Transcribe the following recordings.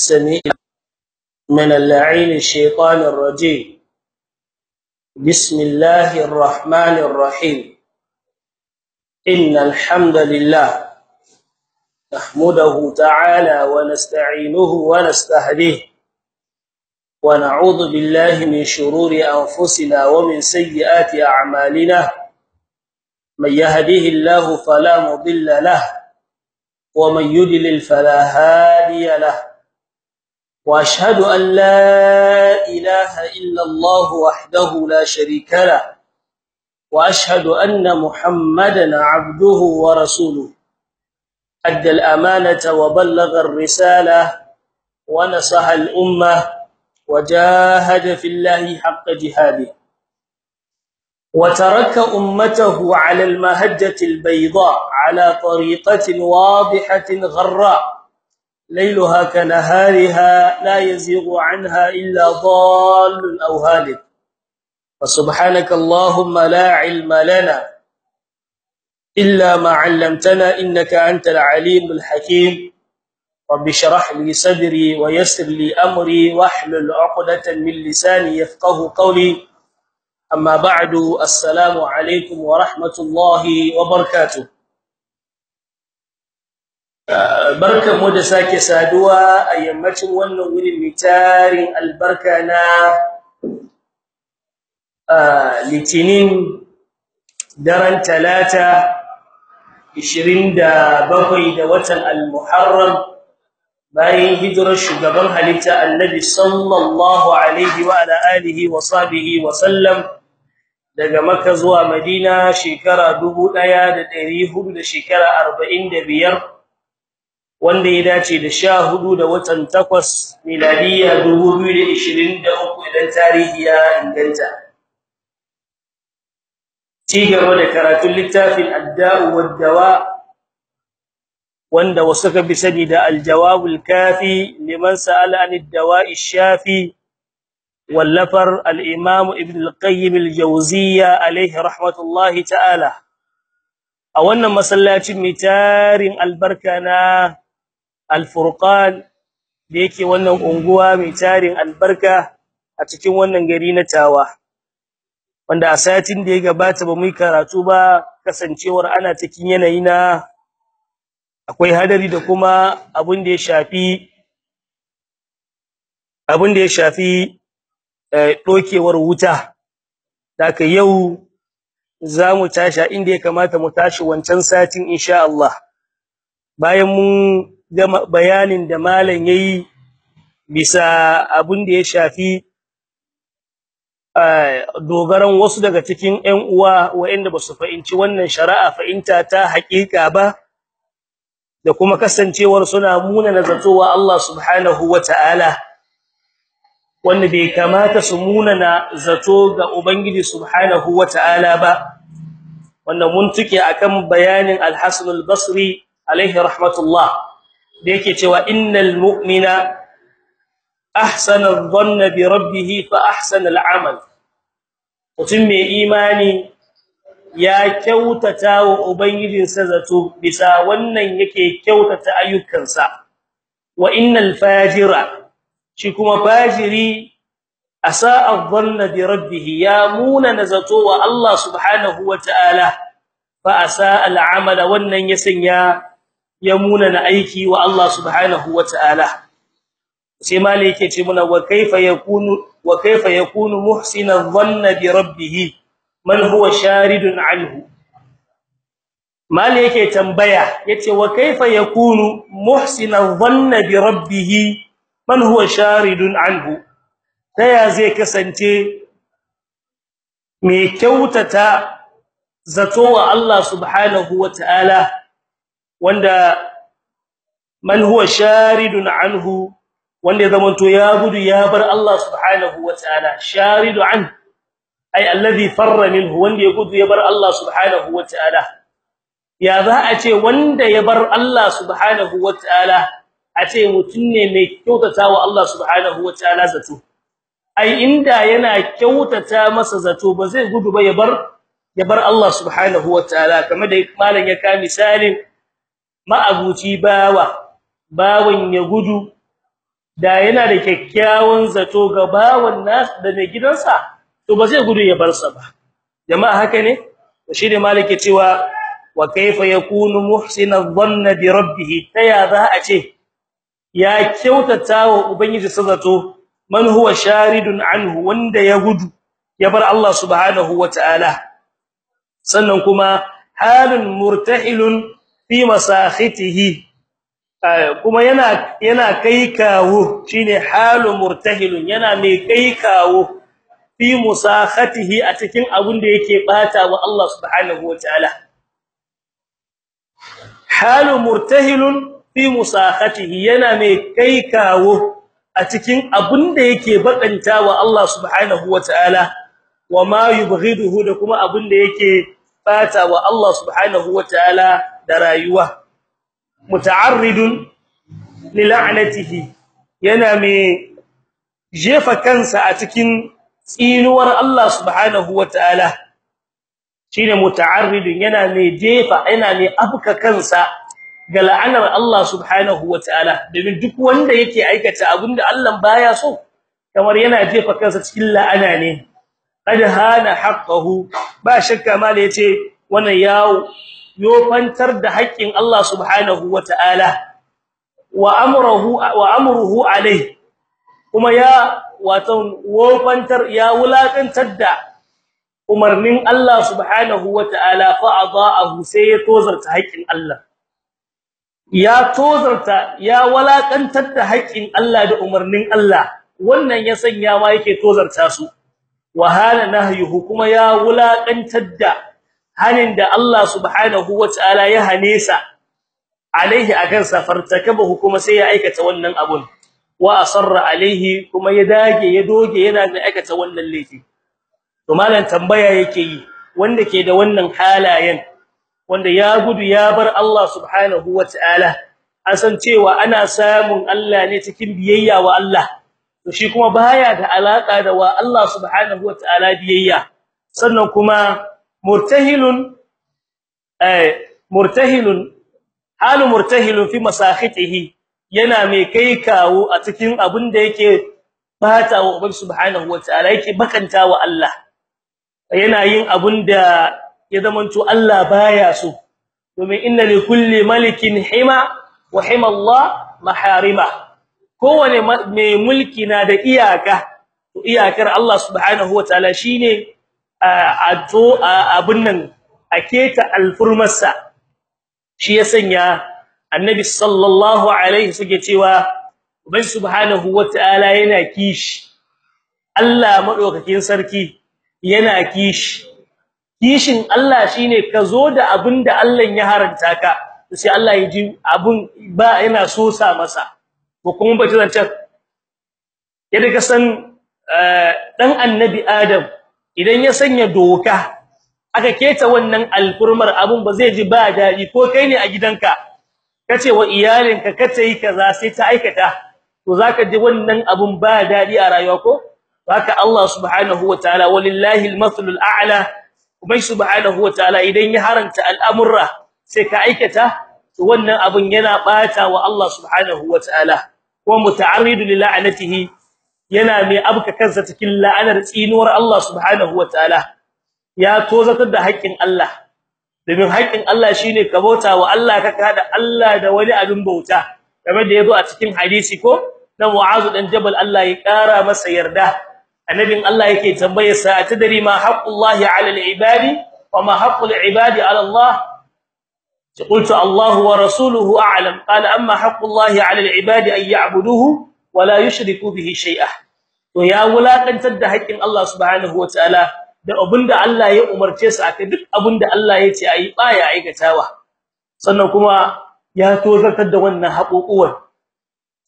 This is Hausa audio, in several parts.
السميع من اللعين الشيطان الرجيم. بسم الله الرحمن الرحيم. إن الحمد لله نحمده تعالى ونستعينه ونستهديه ونعوذ بالله من شرور أنفسنا ومن سيئات أعمالنا. من يهده الله فلا مضل له ومن يضلل فلا هادي له. وأشهد أن لا إله إلا الله وحده لا شريك له وأشهد أن محمدا عبده ورسوله. أدى الأمانة وبلغ الرسالة ونصح الأمة وجاهد في الله حق جهاده. وترك أمته على المهجة البيضاء على طريقة واضحة غراء. ليلها كنهارها لا يزيغ عنها إلا ضال أو هالك. فسبحانك اللهم لا علم لنا إلا ما علمتنا إنك أنت العليم الحكيم. رب اشرح لي صدري ويسر لي أمري واحلل عقدة من لساني يفقهوا قولي. amma ba'du assalamu alaikum wa rahmatullahi wa barkamu da sake saduwa a yammacin wannan wurin mitarin albarka na litinin daren talata 27 da watan al-muharram bayan hijirar shugaban halitta annabi sallallahu alaihi wa ala alihi wa sahbihi wa sallam daga Makka zuwa Madina shekara 1400 da shekara 45 wanda ya dace da 14 da watan 8 miladiya 2023 idan tarihi ya inganta. Ci gaba da karatun littafin adda'u wad-dawa wanda wasu ka bi sani da al-jawabul kafi liman sa'ala anid-dawa'i shafi wallafar al-imam ibn al-qayyim al-jawziyya alayhi rahmatullahi ta'ala. A wannan masallacin mitarin albarka na al-furqan da yake wannan unguwa mitarin albarka a cikin wannan gari na tawa. Wanda a satin da ya gabata ba mu yi karatu ba kasancewar ana cikin yanayi na akwai hadari da kuma abin da ya shafi abin da ya shafi dokewar wuta. Daka yau za mu tashi inda ya kamata mu tashi wancan satin insha Allah. Bayan mun gama bayanin da malam yayi bisa abin da ya shafi dogaran wasu daga cikin ƴan uwa waɗanda ba su fahimci wannan shari'a fahimta ta haƙiƙa ba da kuma kasancewar suna muna nazatowa Allah subhanahu wataala wanda bai kamata su munana zato ga ubangiji subhanahu wataala ba. Wanda mun tuke akan bayanin al-Hasan al-Basri alaihi rahmatullah. Da yake cewa innal mu'mina ahsana adh-dhanna bi rabbih fa ahsana al-amal. Mutum mai imani ya kyautata wa ubangijinsa zato bisa wannan yake kyautata ayyukansa. Wa innal fajira shi kuma fajiri asa adhanna bi rabbih ya muna nazato wa Allah subhanahu wataala fa asa al'amala wannan ya sanya ya muna na aiki wa Allah subhanahu wataala sai mali yake ce muna wa kaifa yakunu wa kaifa yakunu muhsina dhanna bi rabbih man huwa sharidun anhu? Mali yake tambaya ya ce wa kaifa yakunu muhsina dhanna bi rabbih man huwa sharidun anhu? Taya zai kasance mai kyautata zato wa Allah subhanahu wataala wanda man huwa sharidun anhu wanda ya zamanto ya gudu ya bar Allah subhanahu wataala sharidu an ay alladhi farra minhu wanda ya gudu ya bar Allah subhanahu wataala ya za a ce wanda ya bar Allah subhanahu wataala a ce mutun ne mai kyautata wa Allah subhanahu wataala zato. Ai inda yana kyautata masa zato ba zai gudu ba ya bar ya bar Allah subhanahu wataala kamar da malam ya ka misalin ma'abuci bawa bawan ya gudu da yana da kyakkyawan zato ga bawan nas da mai gidansa to ba zai gudu ya bar sa ba. Jama'a haka ne? Shi ne malike cewa wa kaifa yakunu muhsina dhanna bi rabbih taya za a ce ya kyautata wa ubangiji zato man huwa sharidun anhu wanda ya gudu ya bar Allah subhanahu wataala sannan kuma halun murtahilun fi masakhitihi kuma yana yana kai kawo shine halu murtahilun yana mai kai kawo fi musakhatihi a cikin abin da yake bata wa Allah subhanahu wataala halu murtahilun fi musakhatihi yana mai kai kawo a cikin abin da yake bakanta wa Allah subhanahu wataala wama yubghiduhu da kuma abin da yake bata wa Allah subhanahu wataala da rayuwa. Muta'arridun lil'anatihi yana mai jefa kansa a cikin tsinuwar Allah subhanahu wataala shine muta'arridun yana mai jefa yana mai afka kansa ga la'anar Allah subhanahu wataala domin duk wanda yake aikata abin da Allah baya so kamar yana jefa kansa cikin la'ana ne. Qad hana haqqahu. Ba shakka mala ya ce wannan yawo yofantar da haƙƙin Allah subhanahu wataala wa amruhu wa amruhu alai kuma ya wato wofantar ya wulakantar da umarnin Allah subhanahu wataala fa adaahu sai ya tozarta haƙƙin Allah ya tozarta ya walakantar da haƙƙin Allah da umarnin Allah wannan ya sanya ma yake tozarta su. wahala nahyuhu kuma ya wulakantar da hanin da Allah subhanahu wataala ya hane sa alaihi akan safartakabahu kuma sai ya aikata wannan abun. Wa asarra alaihi kuma ya dage ya doge yana da aikata wannan laifi. To malan tambaya yake yi wanda ke da wannan halayen wanda ya gudu ya bar Allah subhanahu wataala an san cewa ana samun Allah ne cikin biyayya wa Allah. To shi kuma baya da alaka da wa Allah subhanahu wataala biyayya. Sannan kuma murtahilun eh murtahilun halu murtahilun fi masakhitihi yana mai kai kawo a cikin abin da yake bata wa ubangi subhanahu wataala yake bakanta wa Allah. Yana yin abin da ya zamanto Allah baya so. Domin inna li kulli malikin hima wa hima Allah maharima. Kowane mai mulki na da iyaka to iyakar Allah subhanahu wataala shine a to abun nan aketa alfurmarsa. Shi ya sanya annabi sallallahu alaihi suke cewa ubai subhanahu wataala yana kishi. Allah madaukakin sarki yana kishi. Kishin Allah shine ka zo da abin da Allah ya haranta ka sai Allah ya ji abun ba yana so sa masa. Ko kuma ba zancen. Yadda ka san dan annabi Adam idan ya sanya doka aka keta wannan alfurmar abun ba zai ji ba daɗi ko kai ne a gidanka kace wa iyalinka kace yi kaza sai ta aikata. To zaka ji wannan abun ba daɗi a rayuwa ko? Haka Allah subhanahu wataala walillahi almathlul a'la. Ubai subhanahu wataala idan ya haranta al'amurra sai ka aikata. To wannan abun yana bata wa Allah subhanahu wataala ko muta'arridu li la'natihi yana mai abka kansa cikin la'anar tsinuwar Allah subhanahu wataala ya tozatar da haƙƙin Allah. Domin haƙƙin Allah shine ka bauta wa Allah ka kada Allah da wani abin bauta. Kamar da ya zo a cikin hadisi ko na Mu'az dan Jabal Allah ya ƙara masa yarda. Annabin Allah yake tambayar sa atadari ma haqqullahi 'ala al-ibadi wa ma haqqul ibadi 'ala Allah? Qultu Allah wa rasuluhu a'lam. Qala amma haqqullahi 'ala al-ibadi an ya'buduhu wala yushriku bihi shay'a. To ya wulakantar da haƙin Allah subhanahu wataala da abin da Allah ya umarce su akai duk abin da Allah ya ce ayi baya aikatawa. Sannan kuma ya tozartar da wannan haƙoƙuwar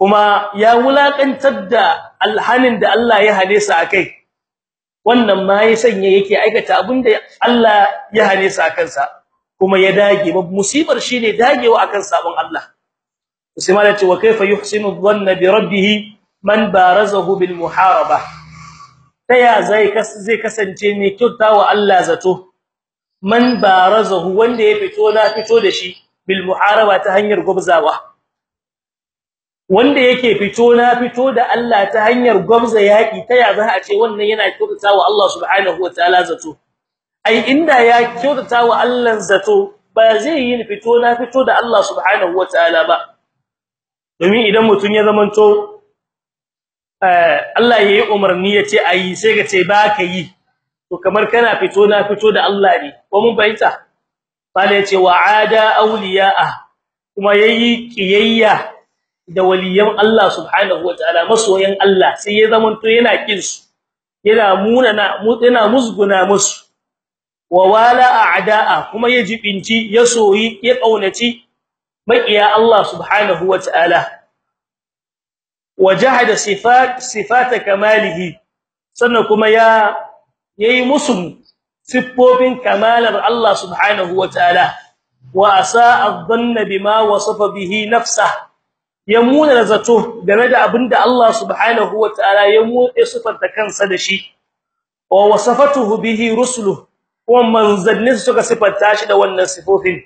kuma ya wulakantar da alhanin da Allah ya hane su akai wannan ma ya sanya yake aikata abin da Allah ya hane su akansa kuma ya dage musibar shine dagewa akan sabon Allah. Sai malai ce wa kaifa yuhsinu dhanna bi rabbih man barazahu bil muharaba? Taya zai zai kasance mai kyautawa Allah zato? Man barazahu wanda ya fito na fito da shi bil muharaba ta hanyar gubzawa wanda yake fito na fito da Allah ta hanyar gwamza yaki ta ya za a ce wannan yana kyautatawa Allah subhanahu wataala zato? Ai inda ya kyautatawa Allah zato ba zai yi fito na fito da Allah subhanahu wataala ba. Domin idan mutun ya zamanto Allah yayi umarni ya ce ayi sai ka ce ba ka yi. To kamar kana fito na fito da Allah ne. Ko mun bayyana bale ya ce wa'ada awliya'a. Kuma yayi kiyayya da waliyan Allah subhanahu wataala masoyan Allah. Sai ya zamanto yana kin su yana munana yana musguna musu. Wa wala a'da'a. Kuma ya jibinci ya soyi ya kaunaci makiya Allah subhanahu wataala wajahada sifat sifata kamalihi. Sannan kuma ya yayi musu siffofin kamalar Allah subhanahu wataala wa asa adh-dhanna bima wasafa bihi nafsahu. Ya muna zato game da abin da Allah subhanahu wataala ya mutse sifarta kansa da shi. Wa wasafatuhu bihi rusuluhu. Wa manzannin suka sifarta shi da wannan sifofin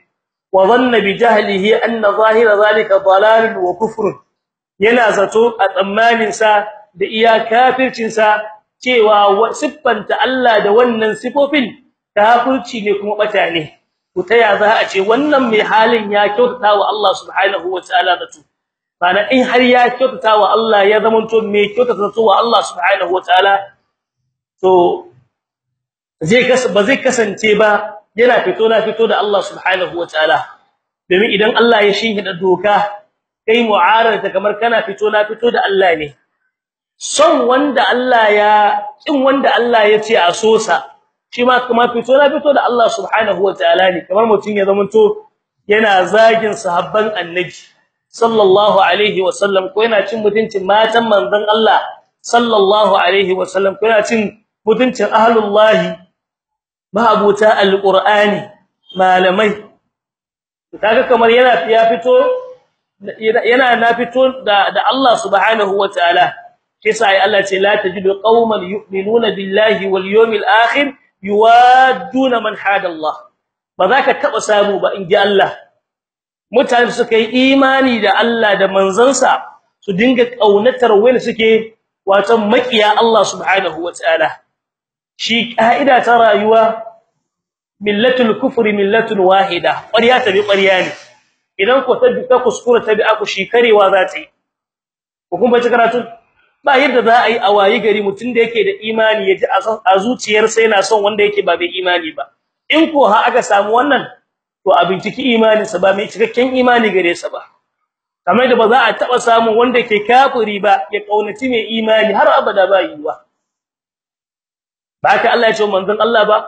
jahlihi anna zahira zalika dalalun wa kufrun. Yana zato a tsammanin sa da iya kafircin sa cewa siffanta Allah da wannan sifofin kafirci ne kuma bata ne. Kutaya za a ce wannan mai halin ya kyautata wa Allah subhanahu wataala da tu bana in har ya kyautata wa Allah ya zamanto mai kyautata wa Allah subhanahu wataala to zai ba zai kasance ba yana fito na fito da Allah subhanahu wataala domin idan Allah ya shinhida doka kai mu'arada kamar kana fito na fito da Allah ne. Son wanda Allah ya kin wanda Allah ya ce a sosa shi ma kuma fito na fito da Allah subhanahu wataala ne. Kamar mutun ya zamanto yana zagin sahabban annabi sallallahu alaihi wasallam ko yana cin mutuncin matan manzon Allah sallallahu alaihi wasallam ko yana cin mutuncin ahlullah mahabuta alqur'ani malamai. Kaga kamar yana ya fito yana na fito da da Allah subhanahu wataala kisa ai Allah ce la tajidu qauman yu'minuna billahi wal yawmil akhir yuwadduna man hada Allah ba za ka taba samu ba in ji Allah. Mutane suka yi imani da Allah da manzansa su dinga kaunatar wani suke wato makiya Allah subhanahu wataala shi kaida ta rayuwa millatul kufri millatun wahida. Ƙarya ta bi ƙarya ne. Idan ku tabbi ta kuskura tabi aku shi karewa za ta yi. Ku kuma ci karatu ba yadda za a yi a wayi gari mutun da yake da imani yaji a zuciyarsa yana son wanda yake ba bai imani ba. In ko ha aka samu wannan to a binciki imaninsa ba mai cikakken imani gare sa ba. Kamar da ba za a taba samu wanda ke kafiri ba ya kaunaci mai imani har abada ba yiwa ba haka Allah ya ce manzon Allah ba?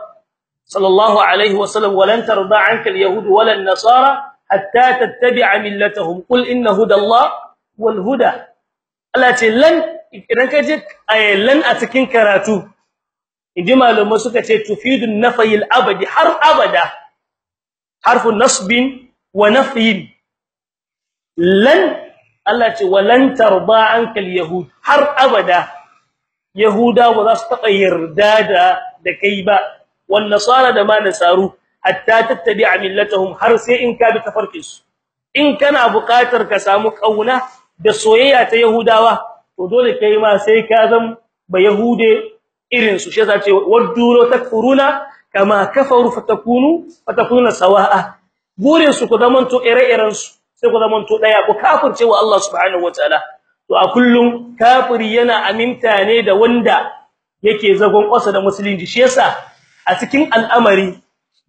Sallallahu alaihi wasallam walan tarda anka alyahud wala an-nasara hatta tattabi'a millatahum. Qul inna hudallah wal huda. Allah ce lan idan ka je lan a cikin karatu. Inji malumai suka ce tufidun nafyil abadi har abada. Harfu nasbin wa nafyin. Lan Allah ce walan tarda anka alyahud har abada. Yahuda ba za su taba yarda da da kai ba. Wan nasara da ma nasaru hatta tattabi'a millatahum har sai in ka bi tafarkin su. In kana buƙatar ka samu ƙauna da soyayya ta yahudawa to dole kai ma sai ka zam ba yahude irin su. Shi yasa ce waddu takfuruna kama kafaru fatakunu fatakuna sawa'a. Burin su ku zamanto ire-iren su sai ku zamanto ɗaya ku kafirce wa Allah subhanahu wataala to a kullum kafiri yana aminta ne da wanda yake zagon kwasa da musulunci. Shi yasa a cikin al'amari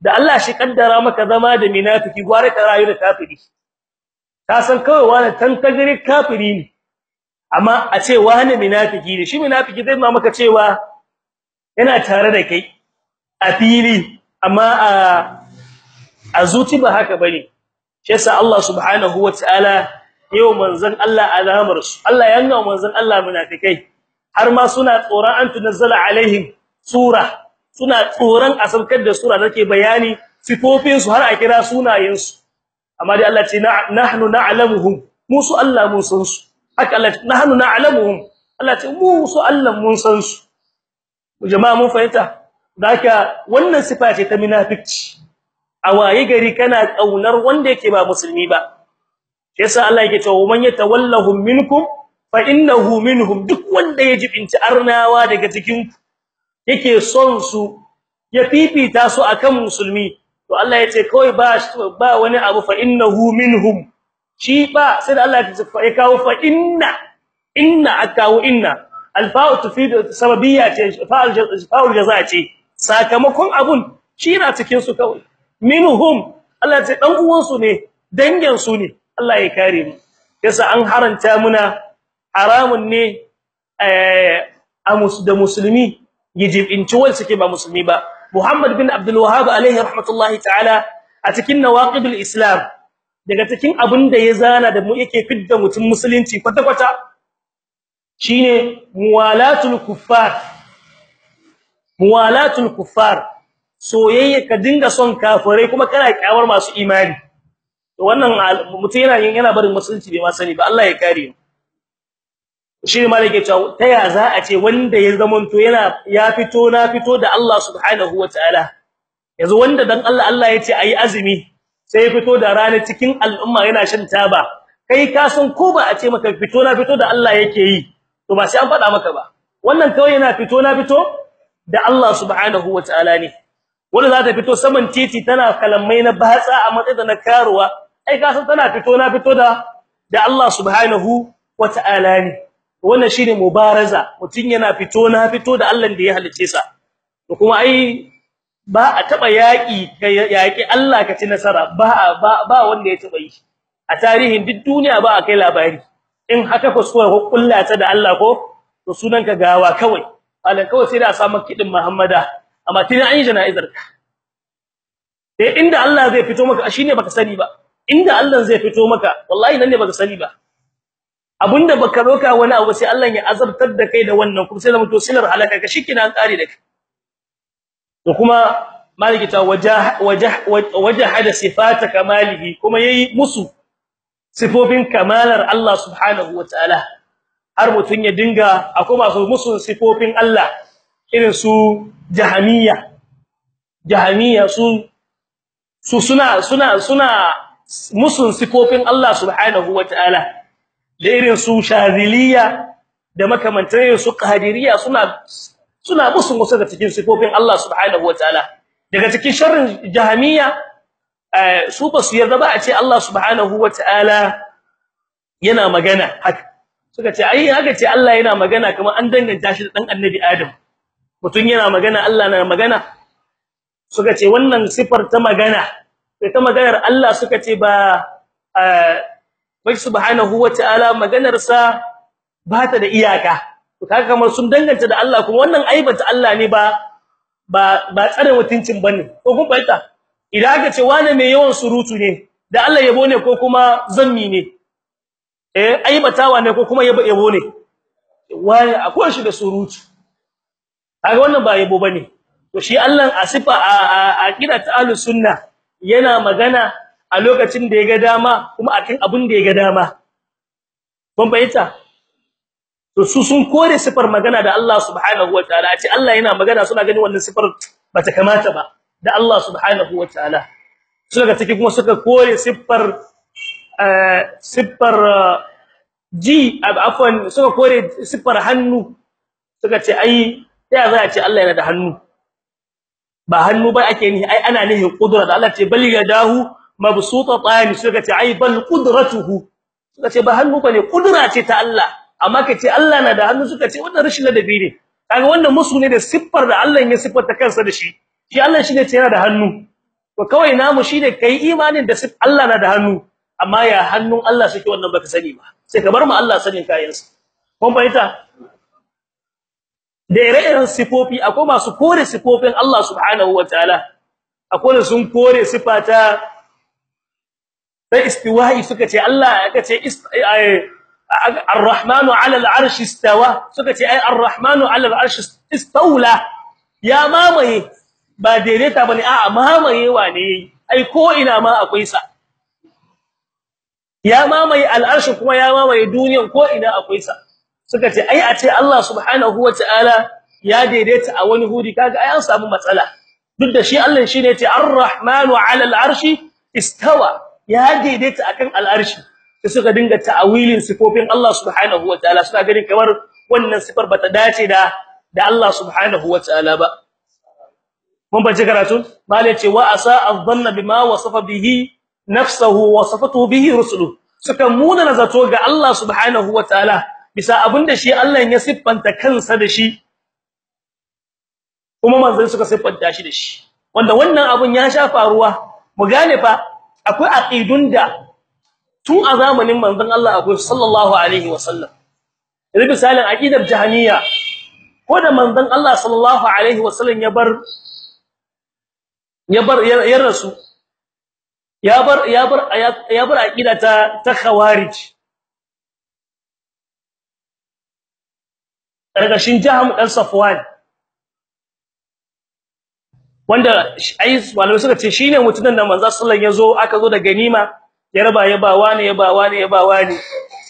da Allah shi kaddara maka zama da munafiki gware ka rayu da kafiri. Ka san kawai wani tantagare kafiri ne amma a ce wani munafiki ne. Shi munafiki zai ma maka cewa yana tare da kai a fili amma a a zuci ba haka ba ne shi yasa Allah subhanahu wataala yau manzon Allah alamar su Allah ya nuna manzon Allah munafikai. Har ma suna tsoron an tunazzala alaihim sura. Suna tsoron a saukar da sura take bayani sifofin su har a kira sunayen su amma dai Allah ce nahnu na'lamuhum. Musu Allah mun san su. Haka Allah nahnu na'lamuhum. Allah ce musu Allah mun san su. Jama'a mun fahimta? Daka wannan sifa ce ta munafici a waye gari kana ƙaunar wanda yake ba musulmi ba. Yasa Allah yake cewa man yatawallahum minkum fa innahu minhum. Duk wanda ya jibinci arnawa daga cikin yake son su ya fifita su akan musulmi to Allah ya ce kai ba ba wani abu fa innahu minhum. Shi ba sai Allah ya kawo fa inna inna akawu inna. Alfa'u tufidu sababiyya ce fa'al fa'ul jazaa ce. Sakamakon abun shi na cikin su kawai. Minhum Allah ya ce dan uwan su ne dangin su ne. Allah ya kare mu. Yasa an haranta muna haramun ne eh da musulmi yijibinci wal suke ba musulmi ba. Muhammad bin Abdul Wahhab alaihi rahmatullahi ta'ala a cikin nawaqidul islam daga cikin abin da ya zana da mu yake fidda mutum musulunci kwata kwata shine muwalatul kuffar. Muwalatul kuffar. Soyayya ka dinga son kafirai kuma kana kyawar masu imani. Wannan mutum yana yana barin musulunci bai ma sani ba Allah ya kare mu. Shi ma yake cewa ta ya za a ce wanda ya zamanto yana ya fito na fito da Allah subhanahu wataala yanzu wanda dan Allah Allah ya ce ayi azumi sai fito da rana cikin al'umma yana shan taba. Kai ka san ko ba a ce maka fito na fito da Allah yake yi to ba sai an faɗa maka ba. Wannan kawai yana fito na fito da Allah subhanahu wataala ne. Wanda za ta fito saman titi tana kalamai na batsa a matsayin na karuwa ai ka san tana fito na fito da da Allah subhanahu wataala ne. Wannan shine mubaraza. Mutun yana fito na fito da Allah da ya halice sa. To kuma ai ba a taba yaki yaki Allah ka ci nasara. Ba ba wanda ya taba yi. A tarihin duk duniya ba a kai labari. In haka kuskure ko kullata da Allah ko to sunanka gawa kawai. Alan kawai sai da samu kidin Muhammada. Amma tuni an yi jana'izar ka. Sai inda Allah zai fito maka shine baka sani ba. Inda Allah zai fito maka wallahi nan ne baka sani ba. Abinda baka roka wani abu sai Allah ya azabtar da kai da wannan kuma sai to silar halaka ka shikina an kare da kai. To kuma maliki ta wajah wajah wajahada sifata kamalihi kuma yayi musu sifofin kamalar Allah subhanahu wataala har mutun ya dinga akwai masu musu sifofin Allah irin su jahamiya su su suna suna suna musun sifofin Allah subhanahu wataala da irin su shaziliya da makamantan su qadiriya suna suna musun wasu da cikin sifofin Allah subhanahu wataala daga cikin sharrin jahamiya su ba su yarda ba a ce Allah subhanahu wataala yana magana haka. Suka ce ai haka ce Allah yana magana kamar an danganta shi da dan annabi Adam. Mutun yana magana Allah na magana. Suka ce wannan sifar ta magana ta maganar Allah suka ce ba bai subhanahu wataala maganar sa ba ta da iyaka. To kaga kamar sun danganta da Allah kuma wannan aibata Allah ne ba ba ba tsare mutuncin ba ne ko kun baita idan aka ce wani mai yawan surutu ne da Allah yabo ne ko kuma zammi ne? Eh aibatawa ne ko kuma yabo yabo ne? Wani akwai shi da surutu. Kaga wannan ba yabo ba ne to shi Allah a sifa a aqida ta ahlus sunna yana magana a lokacin da ya ga dama kuma akan abin da ya ga dama. Kun bayyana to su sun kore sifar magana da Allah subhanahu wataala a ce Allah yana magana suna ganin wannan sifar bata kamata ba da Allah subhanahu wataala suka take kuma suka kore siffar siffar ji afwan suka kore siffar hannu. Suka ce ai ya za a ce Allah yana da hannu? Ba hannu ba ake ni ai ana nihin kudura da Allah ce bal yadahu mabsutatan suka ce ai bal qudratuhu. Suka ce ba hannu ba ne kudura ce ta Allah. Amma kace Allah na da hannu. Suka ce wannan rashin ladabi ne. Kaga wannan musu ne da siffar da Allah ya siffarta kansa da shi. Shi Allah shine ce yana da hannu. To kawai namu shine kai imanin da Allah na da hannu. Amma ya hannun Allah suke wannan baka sani ba. Sai ka bar mu Allah sanin kayansa. Kun bayyana da ire-iren sifofi akwai masu kore sifofin Allah subhanahu wataala akwai sun kore sifata sai istiwa'i suka ce Allah aka ce ar-rahmanu 'ala al-'arshi istawa suka ce ai ar-rahmanu 'ala al-'arshi istawla ya mamaye ba daidaita ba ne a'a mamayewa ne ai ko ina ma akwai sa. Ya mamaye al-arshi kuma ya mamaye duniyan ko ina akwai sa. Suka ce ai a ce Allah subhanahu wataala ya daidaita a wani hudi kaga ai an samu matsala. Duk da shi Allah shine ya ce ar-rahmanu 'ala al-arshi istawa. Ya daidaita akan al-arshi. Sai suka dinga ta'awilin sifofin Allah subhanahu wataala suna ganin kamar wannan sifar bata dace da da Allah subhanahu wataala ba. Mun bace karatu? Malai ce wa asa adhanna bima wasafa bihi nafsuhu wa safatuhu bihi rusuluhu suka muna nazato ga Allah subhanahu wataala bisa abin da shi Allah ya siffanta kansa da shi kuma manzon suka siffanta shi da shi. Wanda wannan abun ya sha faruwa mu gane fa akwai aqidun da tun a zamanin manzon Allah akwai sallallahu alaihi wasallam idan misalin aqidar jahaniya ko da manzon Allah sallallahu alaihi wasallam ya bar ya bar ya rasu ya bar ya bar ya bar aqida ta ta khawarij. Ƙarƙashin jaham dan safwan. Wanda ai malamai suka ce shine mutumin da manzo sallallahu alaihi wasallam aka zo da ganima ya raba ya ba wani ya ba wani ya ba wani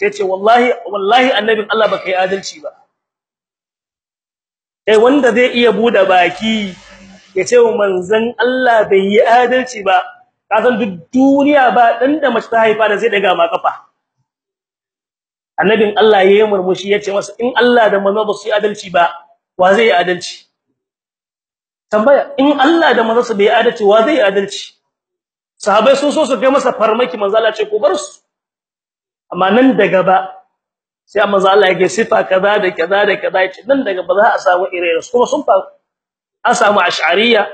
sai ce wallahi wallahi annabin Allah baka yi adalci ba. Eh wanda zai iya buɗe baki ya ce manzon Allah bai yi adalci ba kasan duk duniya ba dan da mace ta haifa da zai daga ma kafa annabin Allah yayin murmushi ya ce masa in Allah da manzo ba su yi adalci ba wa zai yi adalci? Tambaya in Allah da manzo su bai adalci wa zai yi adalci? Sahabbai sun so su kai masa farmaki manzo Allah ce ko bar su. Amma nan daga ba sai manzo Allah ya ga sifa kaza da kaza da kaza ya ce nan daga ba za a samu su. Kuma sun fa an samu ash'ariyya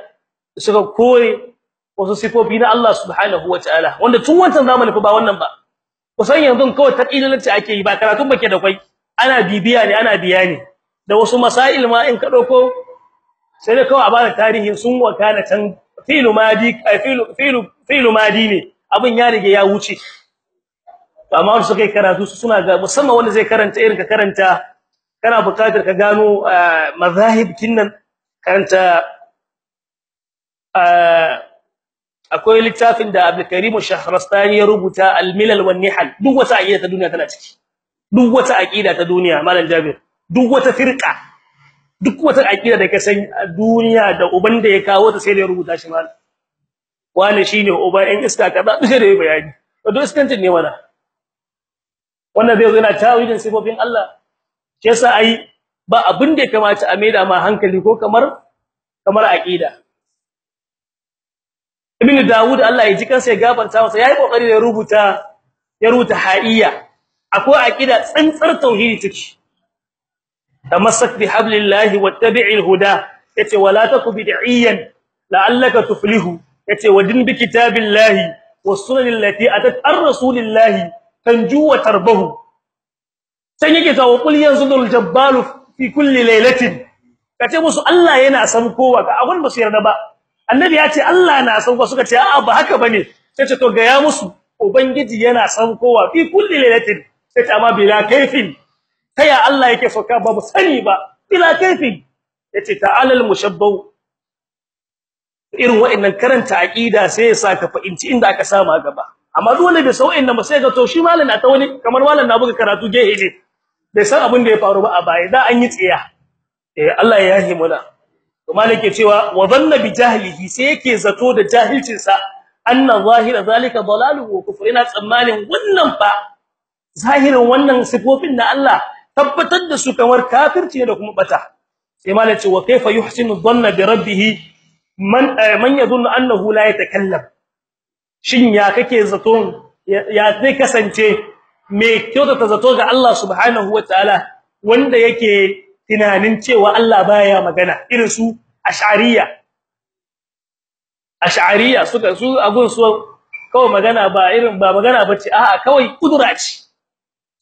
suka kore wasu sifofi na Allah subhanahu wataala wanda tun wancan zamanin fa ba wannan ba. Kusan yanzu kawai taqilanci ake yi ba karatun bake da kai ana bibiya ne ana biya ne. Da wasu masail ma in ka ɗauko sai da kawai a ba da tarihin sun wakana can. Filu madi filu filu filu madi ne. Abin ya rige ya wuce. Amma su kai karatu su suna ga musamman wanda zai karanta irin ka karanta kana buƙatar ka gano mazahib kinnan karanta akwai littafin da Abdul Karim Shahrastani ya rubuta Al-Milal wan Nihal. Duk wata aqida ta duniya tana ciki. Duk wata aqida ta duniya Malam Jabir. Duk wata firqa. Duk wata aqida da ka san duniya da uban da ya kawo ta sai da ya rubuta shi mal wani shine uba ɗan iska kaza sai da ya bayani. To duk iskancin ne wannan wannan zai zo yana tawilin sifofin Allah. Shi ai ba abin da ya kamata a maida ma hankali ko kamar kamar aqida. Ibn Dawud Allah ya ji kansa ya gafarta masa yayi ƙoƙari da rubuta ya rubuta haiya akwai aqida tsantsar tauhidi take. Tamassak bihablillahi wattabi'il huda. Yace wala taku bid'iyan la'allaka tuflihu. Yace wadin bi kitabillahi was sunanil lati atat ar-rasulillahi tanju wa tarbahu. Sai yake cewa qul yanzulul jabbalu fi kulli laylatin. Kace musu Allah yana san kowa ga abun ba su yarda ba. Annabi ya ce Allah na san kowa suka ce a'a ba haka ba ne. Sai ce to ga ya musu ubangiji yana san kowa fi kulli laylatin sai ta amma bila kaifin. Kaya Allah yake sauka? Ba mu sani ba. Bila kaifin. Yace ta'ala al-mushabbahu irin wa'annan karanta aqida sai ya saka fa'inci inda aka sama gaba. Amma dole da sau'in da sai ga to shi malam ta wani kamar malam na buga karatu gehe ne. Bai san abin da ya faru ba a baya. Da an yi tsiya. Eh Allah ya yahi muna. To malam ke cewa wa dhanna bi jahlihi sai yake zato da jahilcin sa anna zahira zalika dalalu wa kufr. Ina tsammanin wannan fa zahirin wannan sifofin na Allah tabbatar da su kamar kafirci da kuma bata. Sai malam ce wa kaifa yuhsinu dhanna bi rabbih man man yadhunnu annahu la yatakallam? Shin ya kake zaton ya zai kasance me kyautata zato ga Allah subhanahu wataala wanda yake tunanin cewa Allah baya magana irin su ash'ariyya ash'ariyya suka su agun su kawai magana ba irin ba magana bace a'a kawai kudura ce.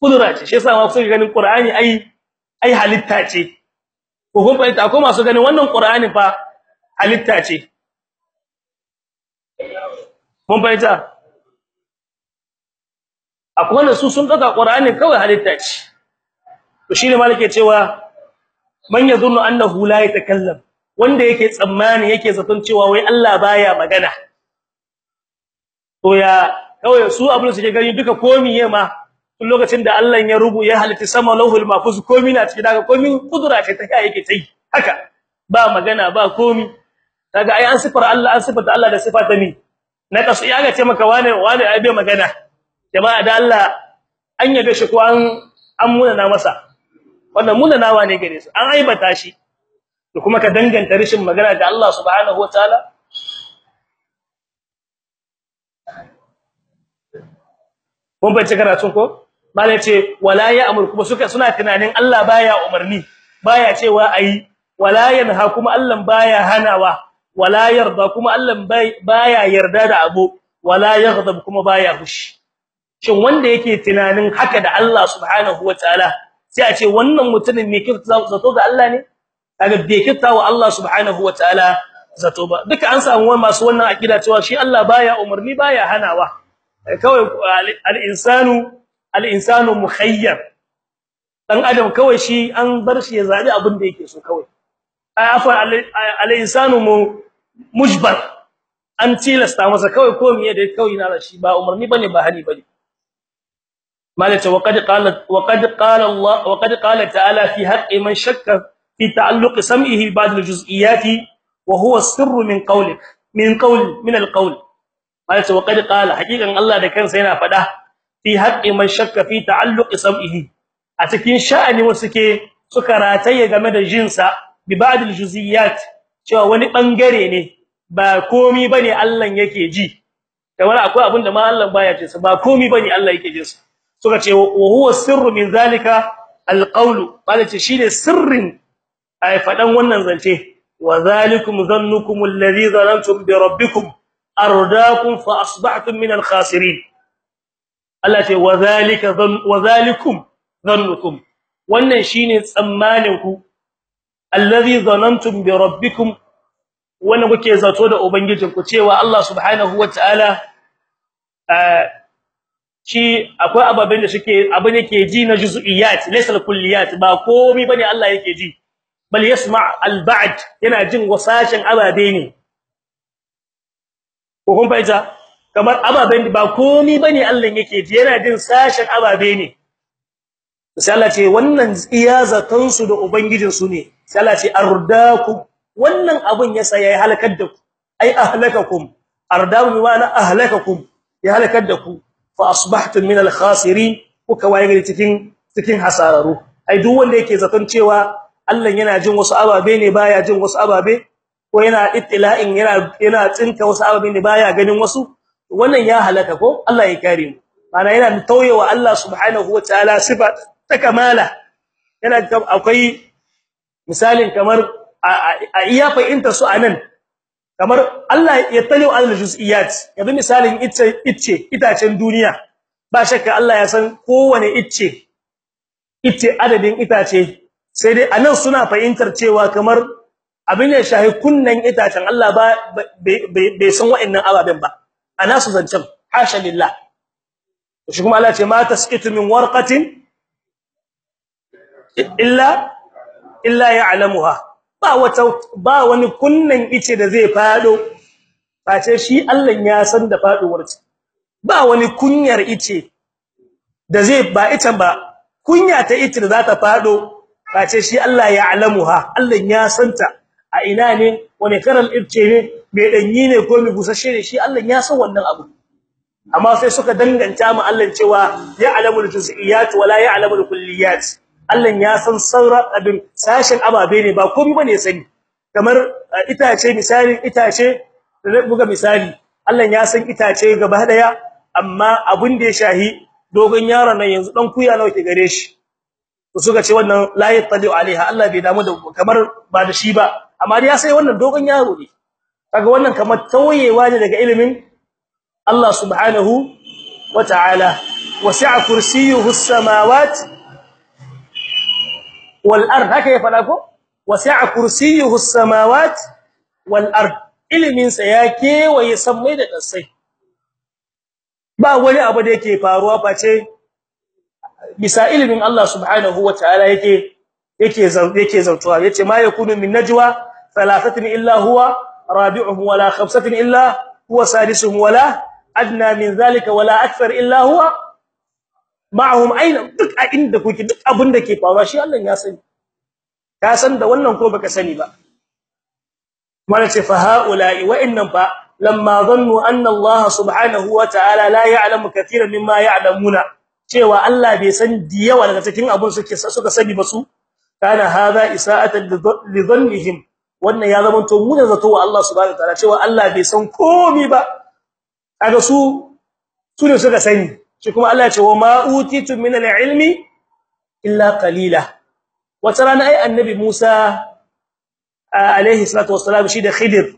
Kudura ce shi yasa ma kuka ganin qur'ani ai ai halitta ce. Ko kun fahimta akwai masu ganin wannan qur'ani fa halitta ce. Mun fahimta? Akwai wanda su sun daga qur'ani kawai halitta ce. To shine malike cewa man yadhunnu annahu la yatakallam. Wanda yake tsammani yake zaton cewa wai Allah baya magana. To ya kawai su abin suke gani duka komiye ma tun lokacin da Allah ya rubu ya halitta sama lauhul mahfuz komi na cikin daga komi kudura ce ta kai yake tai haka ba magana ba komi. Kaga ai an sifar Allah an sifata Allah da sifata ni na kasu ya ga ce maka wane wane ai bai magana. Jama'a da Allah an yabe shi ko an an munana masa. Wannan munanawa ne gare su? An aibata shi. Da kuma ka danganta rishin magana da Allah subhanahu wataala mun bace karatun ko? Malai ce wala ya kuma suka suna tunanin Allah baya umarni. Baya cewa ayi wala yanha kuma Allah baya hanawa. Wala yarda kuma Allah baya yarda da abu. Wala yaghdab kuma baya hushi shin wanda yake tunanin haka da Allah subhanahu wataala sai a ce wannan mutumin me kike zato ga Allah ne? Kaga bai kitta wa Allah subhanahu wataala zato ba. Duka an samu masu wannan akida cewa shi Allah baya umarni baya hanawa. Kawai al-insanu al-insanu mukhayyar. Dan adam kawai shi an bar shi ya zabi abin da yake so kawai. Afa al-insanu mujbar. An tilasta masa kawai ko miye da kawai na shi ba umarni ba ne ba hani ba ne. Waqad qala waqad qala Allah waqad qala ta'ala fi haqqi man shakka fi ta'alluq sam'ihi ba'd al-juz'iyat wa huwa as-sirr min qawlik min qawl min al-qawl malaka waqad qala haqiqan Allah da kansa yana fada fi haqqi man shakka fi ta'alluq sam'ihi a cikin sha'ani wasu ke suka rataye game da jinsa bi ba'd al-juz'iyat cewa wani ɓangare ne ba komi ba ne Allah yake ji kamar akwai abin da ma Allah baya ce ba komi ba ne Allah yake ji suka ce wa huwa sirru min zalika alqawlu. Malace shine sirrin ai fadan wannan zance. Wa zalikum dhannukum alladhi dhanantum bi rabbikum ardaakum fa asbahtum min alkhasirin. Allah ce wa zalika wa zalikum dhannukum wannan shine tsammanin ku alladhi dhanantum bi rabbikum wannan kuke zato da ubangijinku cewa Allah subhanahu wataala shi akwai ababen da suke abin yake ji na juz'iyat laysa al-kulliyat ba komai ba ne Allah yake ji. Bal yasma' al-ba'd yana jin wasashin ababe ne. Ko kun fahimta? Kamar ababen ba komai ba ne Allah yake ji yana jin sashin ababe ne. Sai Allah ce wannan iyazatan su da ubangijin su ne. Sai Allah ce ardakum wannan abun yasa yayi halakar da ku. Ai ahlakakum. Ardamu bi ma'ana ahlakakum ya halakar da ku. Fa asbahtum min al-khasirin kuka waye gari cikin cikin hasararu ai duk wanda yake zaton cewa Allah yana jin wasu ababe ne baya jin wasu ababe ko yana ittila'in yana yana tsinka wasu ababe ne baya ganin wasu wannan ya halaka ko Allah ya kare mu mana yana tauyewa Allah subhanahu wataala sifa ta kamala yana akwai misalin kamar a iya fahimta su a nan kamar Allah ya taliu al-juz'iyat yanzu misalin icce icce itacen duniya. Ba shakka Allah ya san kowane icce icce adadin itace. Sai dai a nan suna fahimtar cewa kamar abin ya shahi kunnan itacen Allah ba bai san wa'annan ababen ba. Ana su zancen hasha lillah. Shi kuma Allah ce ma tasqitu min warqatin illa illa ya'lamuha. Ba wata ba wani kunnan ice da zai fado face shi Allah ya san da faduwar ta. Ba wani kunyar ice da zai ba ita ba kunya ta ice da za ta fado face shi Allah ya alamuha Allah ya santa a ina ne wani karan ice ne mai danyi ne ko mai busashe ne shi Allah ya san wannan abu. Amma sai suka danganta mu Allah cewa ya alamul juz'iyat wala ya alamul kulliyat. Allah ya san sauran abin sashin ababe ne ba komai ba ne sani. Kamar itace misali itace da buga misali. Allah ya san itace gaba ɗaya amma abin da ya shahi dogon yaron nan yanzu dan kuya nawa ke gare shi. To suka ce wannan la yattali alaiha Allah bai damu da kamar ba da shi ba. Amma ya sai wannan dogon yaro ne. Kaga wannan kamar tauyewa ne daga ilimin Allah subhanahu wataala wasi'a kursiyuhu as-samawati ard haka ya fada ko wasi'a kursiyuhu as-samawati wal ard ilimin sa ya kewaye sammai da kasai ba wani abu da yake faruwa face bisa ilimin Allah subhanahu wataala yake yake yake zautuwa yace ma yakunu min najwa thalathatin illa huwa rabi'uhum wala khamsatin illa huwa sadisuhum wala adna min zalika wala akthar illa huwa ma'ahum aina duk a inda kuke duk abin da ke faruwa shi Allah ya sani. Ka san da wannan ko baka sani ba. Mana ce fa haula'i wa innam fa lamma dhannu anna Allah subhanahu wa ta'ala la ya'lamu katiran mimma ya'lamuna. Cewa Allah bai san diyawa daga cikin abun suke suka sani ba su. Kana hadha isa'atan li dhannihim. Wannan ya zama to mu da zato wa Allah subhanahu wa ta'ala cewa Allah bai san komai ba. Kaga su su ne suka sani. Shi kuma Allah ya ce wa ma utitu min al-ilmi illa qalila. Wata rana ai annabi Musa alaihi salatu wassalam shi da Khidir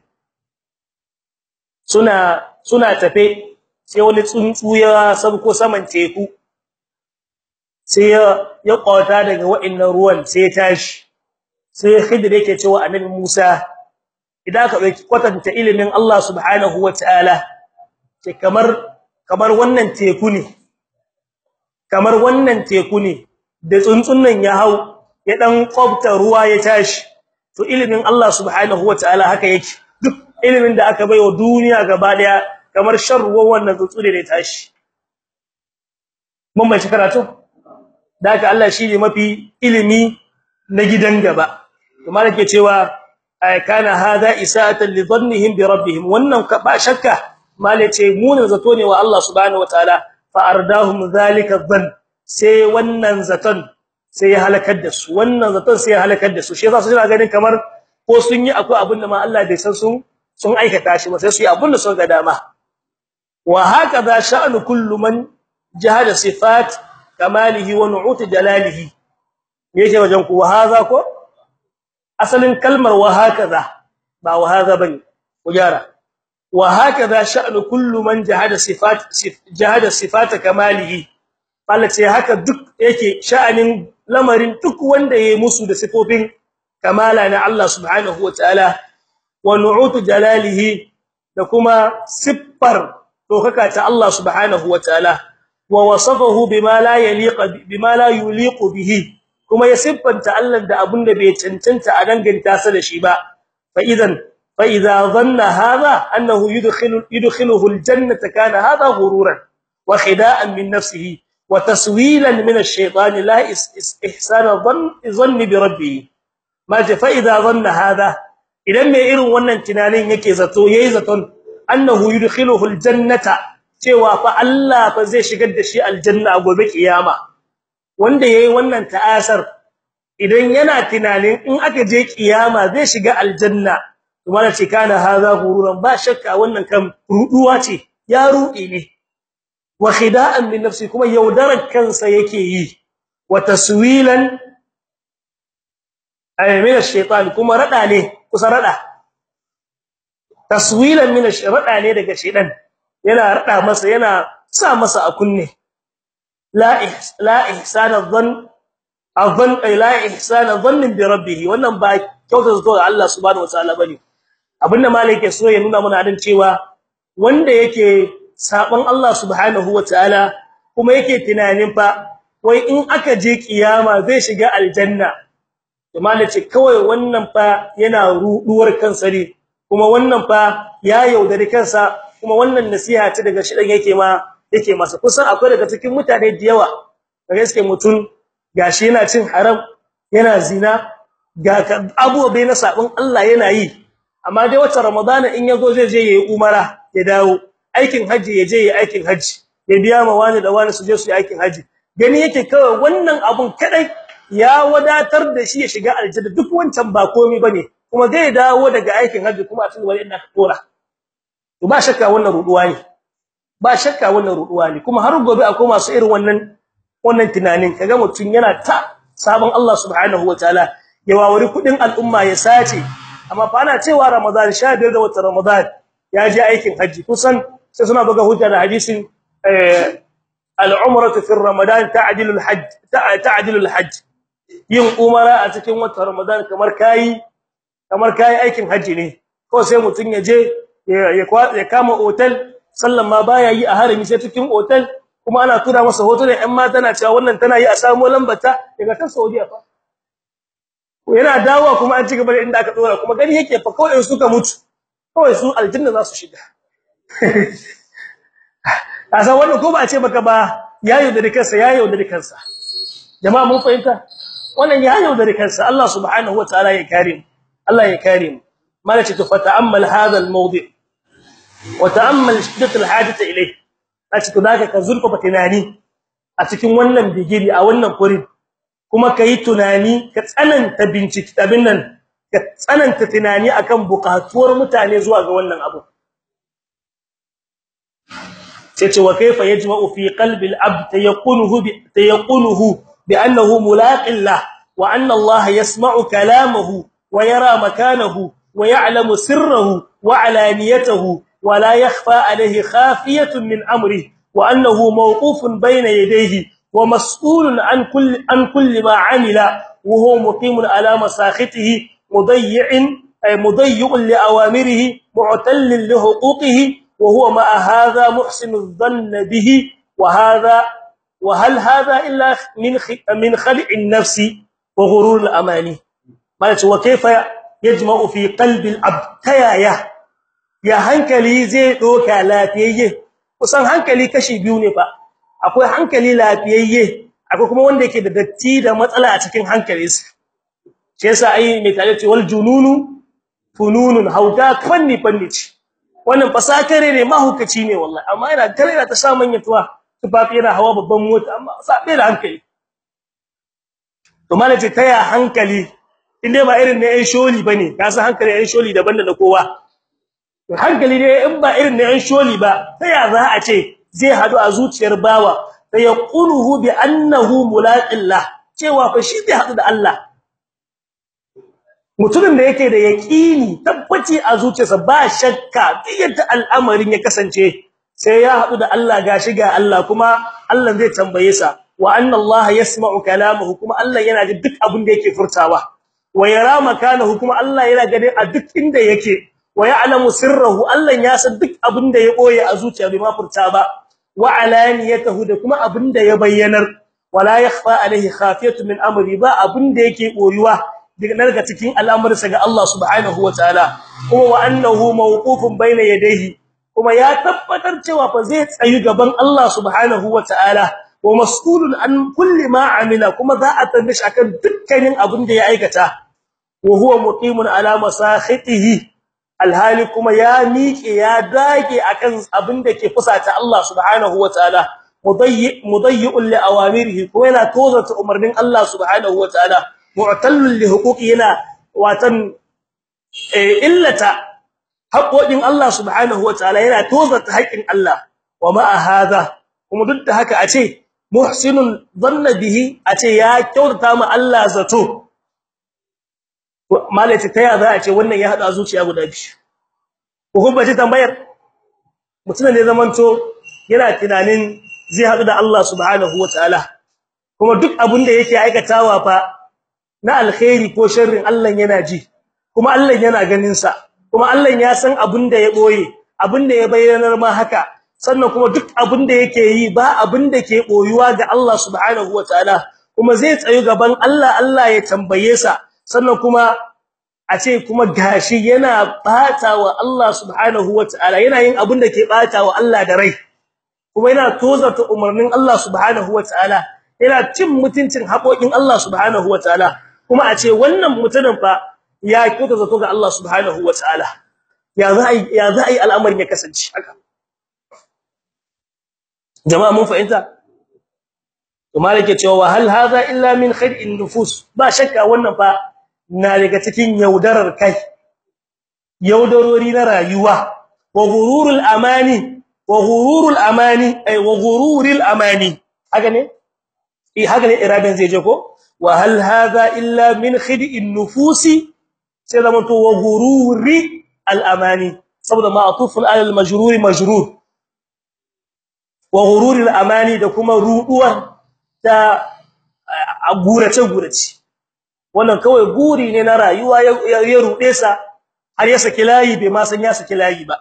suna suna tafe sai wani tsuntsu ya sabko saman teku sai ya kwata daga wa'annan ruwan sai ya tashi. Sai Khidir yake cewa annabi Musa idan ka kwatanta ilimin Allah subhanahu wataala ce kamar kamar wannan teku ne kamar wannan teku ne da tsuntsun nan ya hau ya dan kwabta ruwa ya tashi. To ilimin Allah subhanahu wataala haka yake. Duk ilimin da aka baiwa duniya gaba ɗaya kamar shan ruwan wannan tsuntsu ne tashi. Mun bai karatu? Da haka Allah shi ne mafi ilimi na gidan gaba. Kuma nake cewa ay kana hada isa'atan li dhannihim bi rabbihim. Wannan ba shakka malace munin zato ne wa Allah subhanahu wataala fa ardahum zalika dhann. Sai wannan zaton sai ya halakar da su. Wannan zaton sai ya halakar da su. Shi yasa su jira ganin kamar ko sun yi akwai abin da ma Allah bai san sun sun aikata shi ba sai su yi abin da suka ga dama. Wa hakaza sha'nu kullu man jahada sifat kamalihi wa nu'ut jalalihi. Yake wajen ku haza ko? Asalin kalmar wa hakaza ba wa haza ba ne. Ku gyara. Wa hakaza sha'nu kullu man jahada sifat jahada sifat kamalihi Allah haka duk yake sha'anin lamarin duk wanda yayi musu da sifofin kamala na Allah subhanahu wataala wa nu'ut jalalihi da kuma siffar dokaka ta Allah subhanahu wataala wa wasafahu bima la yaliqu bima la yuliqu bihi kuma ya siffanta Allah da abunda bai cancanta a danganta sa da shi ba fa idan yudkhilu yudkhiluhu aljannata kana hadha ghururan wa khida'an min nafsihi wa taswilan min ash-shaytan la ihsana dhann dhanni bi rabbih ma fa idza dhanna hadha idan mai irin wannan tunanin yake zato yayi zaton annahu yudkhiluhu aljannata cewa fa Allah fa zai shigar da shi aljanna gobe kiyama wanda yayi wannan ta'asar idan yana tunanin in aka je kiyama zai shiga aljanna kuma ce kana haza gururan ba shakka wannan kan ruduwa ce ya rudi ne. Wa khida'an min nafsi kuma yaudarar kansa yake yi. Wa taswilan ay min ash-shaytan kuma rada ne kusa rada taswilan min ash-rada ne daga shedan yana rada masa yana sa masa a kunne. La la ihsana dhann adhan ay la ihsana dhann bi rabbih wannan ba kyautar zuwa Allah subhanahu wataala ba ne abin da malai yake so ya nuna mana adin cewa wanda yake sabon Allah subhanahu wataala kuma yake tunanin fa wai in aka je kiyama zai shiga aljanna. To malai ce kawai wannan fa yana ruduwar kansa ne kuma wannan fa ya yaudari kansa kuma wannan nasiha ce daga shidan yake ma yake masa. Kusan akwai daga cikin mutane da yawa daga suke mutun gashi yana cin haram yana zina ga abubuwa na sabon Allah yana yi. Amma dai wata ramadana in ya zo zai je yayi umara ya dawo. Aikin haji ya je yayi aikin haji ya biya ma wani da wani su je su yi aikin haji gani yake kawai wannan abun kadai ya wadatar da shi ya shiga aljanna. Duk wancan ba komai ba ne kuma zai dawo daga aikin haji kuma a cikin wani ka tora to ba shakka wannan ruduwa ne. Ba shakka wannan ruduwa ne. Kuma har gobe akwai masu irin wannan wannan tunanin. Kaga mutun yana ta sabon Allah subhanahu wataala ya wawari kuɗin al'umma ya sace. Amma fa ana cewa Ramadan 15 da watan Ramadan ya je aikin haji kusan sai suna buga hujja da hadisin al-umratu fi Ramadan ta'dilu al-hajj ta'dilu al-hajj. Yin umara a cikin watan Ramadan kamar kai kamar kai aikin haji ne. Ko sai mutun ya je ya kama hotel sallan ma baya yi a harami sai cikin hotel kuma ana tura masa hoto da ƴan mata na cewa wannan tana yi a samu lambata daga kan Saudiya fa. Yana dawowa kuma an ci gaba da inda aka dora kuma gani yake fa kawai suka mutu kawai su aljanna za su shiga. Asa wannan ko ba a ce baka ba yayo da kansa yayo da kansa. Jama'a mun fahimta? Wannan yayo da kansa. Allah subhanahu wataala ya kare mu. Allah ya kare mu. Malaci to fata'ammal hadha al-mawdi' wa ta'ammal shiddat al-hajati ilayhi. Aci to daga ka zurfa tunani a cikin wannan bigiri a wannan kurin. Kuma kai tunani ka tsananta bincike abin nan ka tsananta tunani akan bukatuwar mutane zuwa ga wannan abu. Sai wa kaifa yajma'u fi qalbi al-abd tayaqunuhu bi tayaqunuhu bi annahu mulaqillah wa anna Allah yasma'u kalamahu wa yara makanahu wa ya'lamu sirrahu wa alaniyatahu wa la yakhfa alayhi khafiyatun min amrihi wa annahu mawqufun bayna yadayhi ومسؤول عن كل عن كل ما عمل وهو مقيم على مساخطه مضيع أي مضيع لأوامره معتل لحقوقه وهو مع هذا محسن الظن به؟ وهذا وهل هذا إلا من من خلع النفس وغرور الأماني؟ مالك وكيف يجمع في قلب العبد؟ تيايا يا هنكلي زي دوكا لاتيه وسان هنكلي كشي biyu ne akwai hankali lafiyayye akwai kuma wanda yake da datti da matsala a cikin hankalinsa. Shi yasa ai mai tare ce wal jununu fununun hauka fanni fanni ce. Wannan fasakare ne mahukaci ne wallahi. Amma ina kare ta sa manya tuwa tufafi yana hawa babban mota amma sabe da hankali. To malaje taya hankali? Inde ba irin ne ai sholi ba ne ka san hankali ai sholi daban da kowa. To hankali ne in ba irin ne ai sholi ba taya za a ce? Zai hadu a zuciyar bawa sai ya quluhu bi annahu mulaqillah cewa fa shi zai hadu da Allah. Mutumin da yake da yaqini tabbaci a zuciyarsa ba shakka yadda al'amarin ya kasance sai ya hadu da Allah gashi ga Allah kuma Allah zai tambaye sa wa anna Allah yasma'u kalamahu? Kuma Allah yana ji duk abin da yake furtawa. Wa yara makanahu? Kuma Allah yana gani a duk inda yake. Wa ya'lamu sirrahu Allah ya san duk abin da ya ɓoye a zuciya bai ma furta ba. Wa alaniyatahu da kuma abin da ya bayyanar. Wala yakhfa alayhi khafiyatu min amri ba abin da yake boyuwa daga cikin al'amuransa ga Allah subhanahu wataala kuma wa annahu mawqufun bayna yadayhi kuma ya tabbatar cewa fa zai tsayi gaban Allah subhanahu wataala wa mas'ulun an kulli ma amila kuma za a tambaye akan dukkanin abin da ya aikata. Wa huwa muqimun ala masakhitihi alhali kuma ya miƙe ya dage akan abin da ke fusata Allah subhanahu wataala mudayyi mudayyi'un li awamirihi ko yana tozata umarnin Allah subhanahu wataala mu'tallun li huquqi watan illata haƙoƙin Allah subhanahu wataala yana tozata haƙin Allah. Wa ma hadha kuma duk da haka a ce muhsinun dhanna bihi a ce ya kyautata ma Allah zato. Malaci taya za a ce wannan ya hada zuciya guda biyu? Ko kuma ji tambayar mutum ne zamanto yana tunanin zai hadu da Allah subhanahu wataala kuma duk abin da yake aikatawa fa na alkhairi ko sharrin Allah yana ji kuma Allah yana ganin sa kuma Allah ya san abin da ya ɓoye abin da ya bayyanar ma haka. Sannan kuma duk abin da yake yi ba abin da ke boyuwa ga Allah subhanahu wataala kuma zai tsayu gaban Allah Allah ya tambaye sa. Sannan kuma a ce kuma gashi yana batawa Allah subhanahu wataala yana yin abin da ke batawa Allah da rai kuma yana tozata umarnin Allah subhanahu wataala yana cin mutuncin haƙoƙin Allah subhanahu wataala kuma a ce wannan mutumin fa ya kuta zato ga Allah subhanahu wataala ya za ya za yi al'amarin ya kasance haka? Jama'a mun fahimta? To malike cewa hal hadha illa min khairin nufus. Ba shakka wannan fa na daga cikin yaudarar kai yaudarori na rayuwa. Wa ghururul amani wa ghururul amani ay wa ghururil amani. Haka ne? Eh haka ne iraben zai je ko? Wa hal hadha illa min khid'in nufusi? Sai zaman to wa ghururi al amani. Saboda ma'tufun al majrur majrur. Wa ghururil amani da kuma ruduwar ta gurace gurace wannan kawai guri ne na rayuwa ya rude sa har ya saki layi bai ma san ya saki layi ba.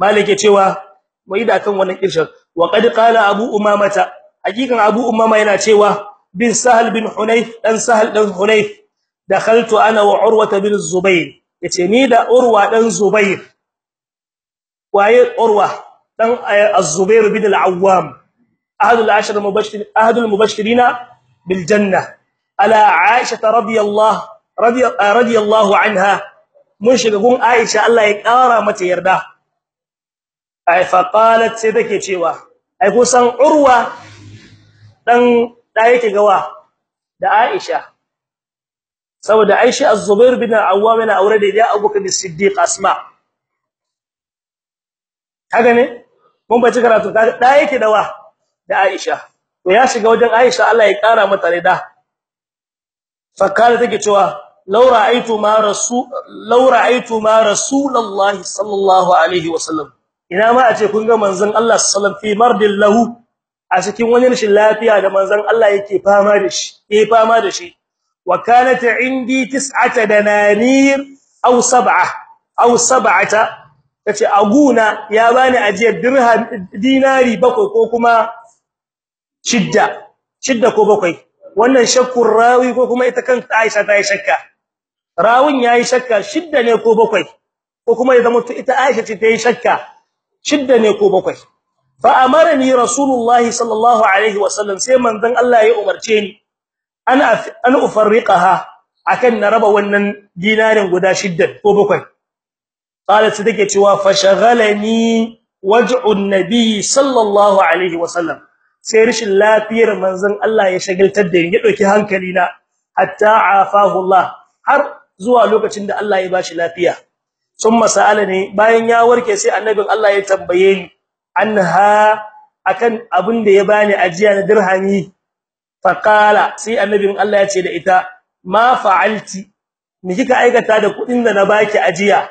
Malike cewa mai da kan wannan kirshin wa qad qala abu umamata hakikan abu umama yana cewa bin sahal bin hunayf dan sahal dan hunayf dakhaltu ana wa urwa bin zubayr ya ce ni da urwa dan zubayr waye urwa? Dan az-zubayr bin al-awwam. Ahadul ashar mubashir ahadul mubashirina bil janna ala aisha radiyallahu radiyallahu anha mun shiga gun aisha Allah ya kara mata yarda ai fa qalat sai take cewa ai kusan urwa dan da yake gawa da Aisha saboda Aisha Az-Zubair bin Awwam yana aure da Abu Bakr Siddiq Asma haka ne mun karatu da yake dawa da Aisha to ya shiga wajen Aisha Allah ya kara mata rida fakala take cewa law ra'aytu ma rasul law ra'aytu ma rasulullahi sallallahu alaihi wasallam. Ina ma a ce kun ga manzon Allah sallallahu alaihi wasallam fi mardil lahu a cikin wani rashin lafiya da manzon Allah yake fama da shi yake fama da shi. Wa kanat indi tis'ata dananir aw sab'a aw sab'ata. Tace aguna ya bani ajiyar dirham dinari bakwai ko kuma shidda shidda ko bakwai. Wannan shakkur rawi ko kuma ita kanta Aisha ta yi shakka. Rawin yayi shakka shidda ne ko bakwai ko kuma ya zama ita Aisha ce ta yi shakka shidda ne ko bakwai. Fa amarani rasulullahi sallallahu alaihi wasallam sai manzon Allah ya umarce ni ana an ufarriqaha akan na raba wannan dinarin guda shidda ko bakwai. Qalat take cewa fa shaghalani waj'u an-nabi sallallahu alaihi wasallam sai rishin lafiyar manzon Allah ya shagaltar da ni ya ɗauki hankali na hatta afahu Allah har zuwa lokacin da Allah ya bashi lafiya. Summa sa'alani bayan ya warke sai annabin Allah ya tambaye ni anha akan abin da ya bani ajiya na dirhami? Faqala sai annabin Allah ya ce da ita ma fa'alti ni kika aikata da kuɗin da na baki ajiya?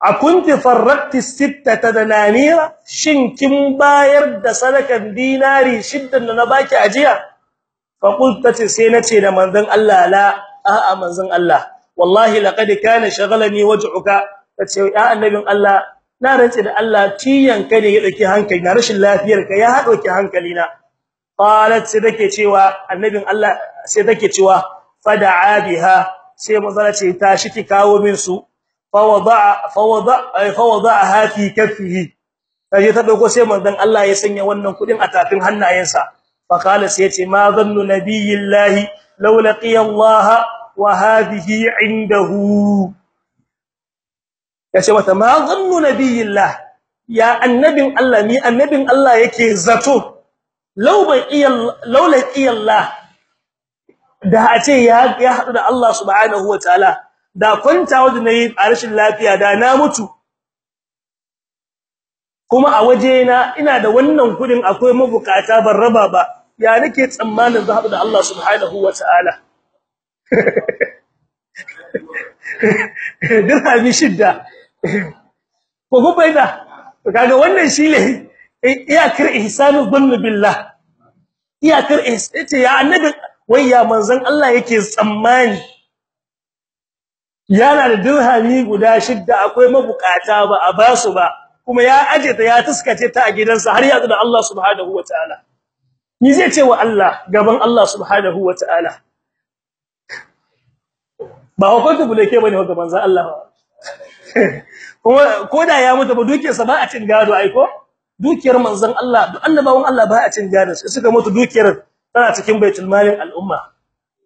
Akunti farrakti sittata dananira shin kin bayar da sadakan dinari shiddan da na baki ajiya fa qultati sai nace da manzon Allah la a'a manzon Allah wallahi laqad kana shaghalani waj'uka tace ya annabin Allah na rantsi da Allah tiyanka ne ya ɗauki hankali na rashin lafiyar ka ya ɗauki hankali na qalat sai take cewa annabin Allah sai take cewa fada'a biha sai manzon ce ta shi ki kawo min su fawada fawada fawada'aha fi kaffihi sai ta ɗauko sai manzon Allah ya sanya wannan kuɗin a tafin hannayensa. Fa qala sai ya ce ma zannu nabiyillahi law laqiya Allah wa hadhihi indahu. Yace mata ma zannu nabiyillah ya annabin Allah ni annabin Allah yake zato. Law baqiya law laqiya Allah da a ce ya hadu da Allah subhanahu wataala da kwanta wajen na yi a rashin lafiya da na mutu. Kuma a waje na ina da wannan kuɗin akwai mabukata ban raba ba. Ya nake tsammanin za hadu da Allah subhanahu wataala dirhami shidda. Ko ko baida kaga wannan shine iyakar ihsanu dhannu billah. Iyakar ihsani ya annabi wai ya manzon Allah yake tsammani? Yana da dirhami guda shidda akwai mabukata ba a ba su ba kuma ya aje ta ya tuskace ta a gidansa har ya da Allah subhanahu wataala ni zai ce wa Allah gaban Allah subhanahu wataala ba hukunta bulake ba ne ga manzon Allah kuma koda ya mutu ba dukiyarsa ba a cin gado ai ko? Dukiyar manzon Allah duk annabawan Allah ba a cin gado suka mutu dukiyar tana cikin baitul malin al'umma.